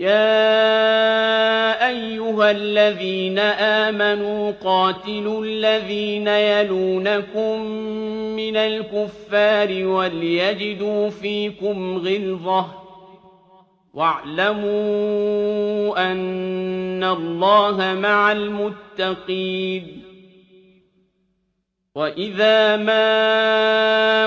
يَا أَيُّهَا الَّذِينَ آمَنُوا قَاتِلُوا الَّذِينَ يَلُونَكُم مِّنَ الْكُفَّارِ وَلْيَجِدُوا فِيكُمْ غِلْظَةً ۚ وَاعْلَمُوا أَنَّ اللَّهَ مَعَ الْمُتَّقِينَ وَإِذَا مَا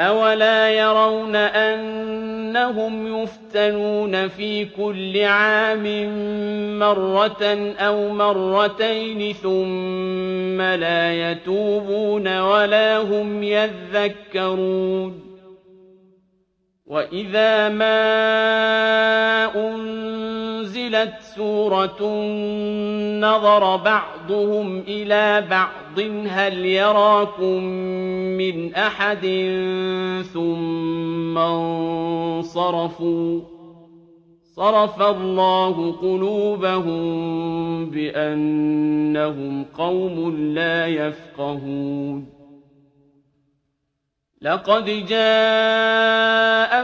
أَوَلَا يَرَوْنَ أَنَّهُمْ يُفْتَنُونَ فِي كُلِّ عَامٍ مَّرَّةً أَوْ مَرَّتَيْنِ ثُمَّ لَا يَتُوبُونَ وَلَا هُمْ يَذَّكَّرُونَ وَإِذَا مَا أُنزِلَتْ سُورَةٌ نَّظَرَ بَعْضُهُمْ إِلَىٰ بَعْضٍ هَلْ يَرَاكُم مِّنْ أَحَدٍ ثُمَّ انصَرَفُوا ۚ. صَرَفَ اللَّهُ قُلُوبَهُم بِأَنَّهُمْ قَوْمٌ لَّا يَفْقَهُونَ. لَقَدْ